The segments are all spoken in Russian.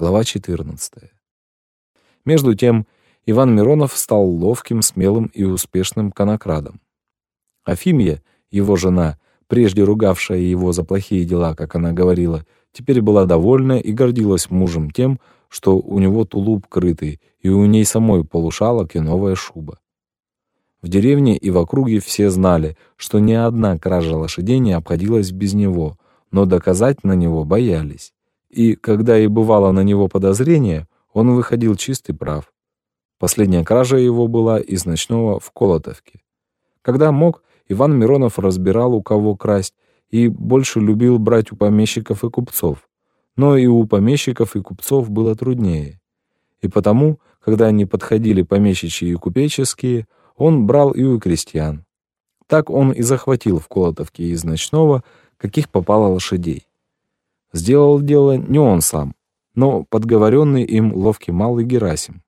Глава 14. Между тем, Иван Миронов стал ловким, смелым и успешным конокрадом. Афимия, его жена, прежде ругавшая его за плохие дела, как она говорила, теперь была довольна и гордилась мужем тем, что у него тулуп крытый, и у ней самой полушалок и новая шуба. В деревне и в округе все знали, что ни одна кража лошадей не обходилась без него, но доказать на него боялись. И когда и бывало на него подозрение, он выходил чистый прав. Последняя кража его была из ночного в Колотовке. Когда мог, Иван Миронов разбирал, у кого красть, и больше любил брать у помещиков и купцов. Но и у помещиков и купцов было труднее. И потому, когда они подходили помещичьи и купеческие, он брал и у крестьян. Так он и захватил в Колотовке из ночного, каких попало лошадей. Сделал дело не он сам, но подговоренный им ловкий малый Герасим.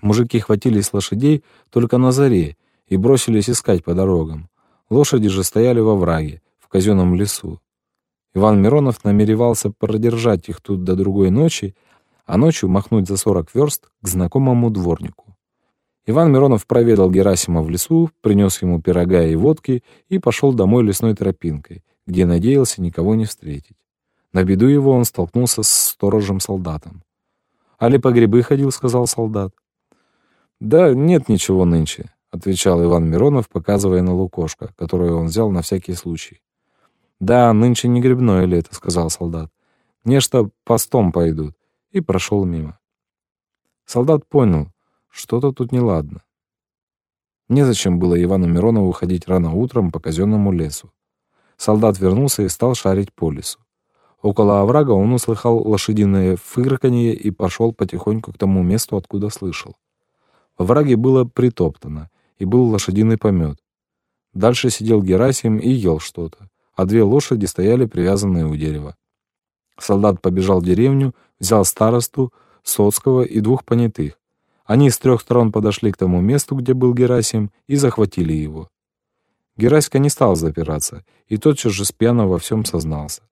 Мужики хватились лошадей только на заре и бросились искать по дорогам. Лошади же стояли во враге, в казенном лесу. Иван Миронов намеревался продержать их тут до другой ночи, а ночью махнуть за сорок верст к знакомому дворнику. Иван Миронов проведал Герасима в лесу, принес ему пирога и водки и пошел домой лесной тропинкой, где надеялся никого не встретить. На беду его он столкнулся с сторожем-солдатом. «Али по грибы ходил», — сказал солдат. «Да нет ничего нынче», — отвечал Иван Миронов, показывая на лукошко, которое он взял на всякий случай. «Да, нынче не грибное лето», — сказал солдат. «Нечто постом пойдут». И прошел мимо. Солдат понял, что-то тут неладно. Незачем было Ивану Миронову ходить рано утром по казенному лесу. Солдат вернулся и стал шарить по лесу. Около оврага он услыхал лошадиное фырканье и пошел потихоньку к тому месту, откуда слышал. В овраге было притоптано, и был лошадиный помет. Дальше сидел Герасим и ел что-то, а две лошади стояли привязанные у дерева. Солдат побежал в деревню, взял старосту, Соцкого и двух понятых. Они с трех сторон подошли к тому месту, где был Герасим, и захватили его. Гераська не стал запираться, и тотчас же с пьяно во всем сознался.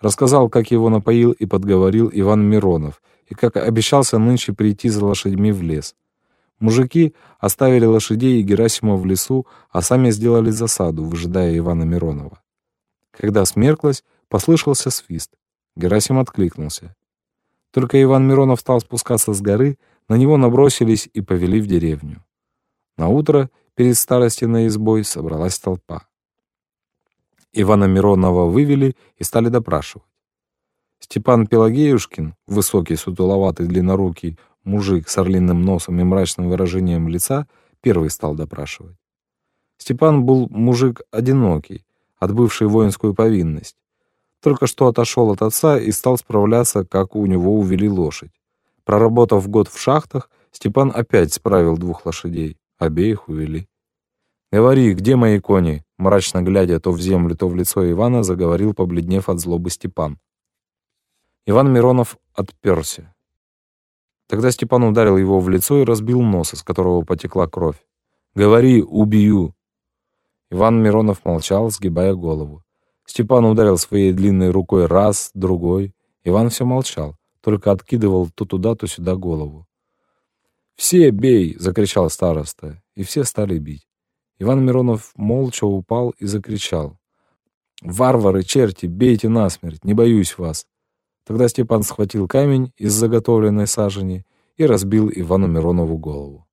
Рассказал, как его напоил и подговорил Иван Миронов, и как обещался нынче прийти за лошадьми в лес. Мужики оставили лошадей и Герасима в лесу, а сами сделали засаду, выжидая Ивана Миронова. Когда смерклось, послышался свист. Герасим откликнулся. Только Иван Миронов стал спускаться с горы, на него набросились и повели в деревню. На утро перед старостиной избой собралась толпа. Ивана Миронова вывели и стали допрашивать. Степан Пелагеюшкин, высокий, сутуловатый, длиннорукий мужик с орлиным носом и мрачным выражением лица, первый стал допрашивать. Степан был мужик одинокий, отбывший воинскую повинность. Только что отошел от отца и стал справляться, как у него увели лошадь. Проработав год в шахтах, Степан опять справил двух лошадей. Обеих увели. «Говори, где мои кони?» Мрачно глядя то в землю, то в лицо Ивана, заговорил, побледнев от злобы Степан. Иван Миронов отперся. Тогда Степан ударил его в лицо и разбил нос, из которого потекла кровь. «Говори, убью!» Иван Миронов молчал, сгибая голову. Степан ударил своей длинной рукой раз, другой. Иван все молчал, только откидывал то туда, то сюда голову. «Все бей!» — закричал староста, и все стали бить. Иван Миронов молча упал и закричал. «Варвары, черти, бейте насмерть, не боюсь вас!» Тогда Степан схватил камень из заготовленной сажени и разбил Ивану Миронову голову.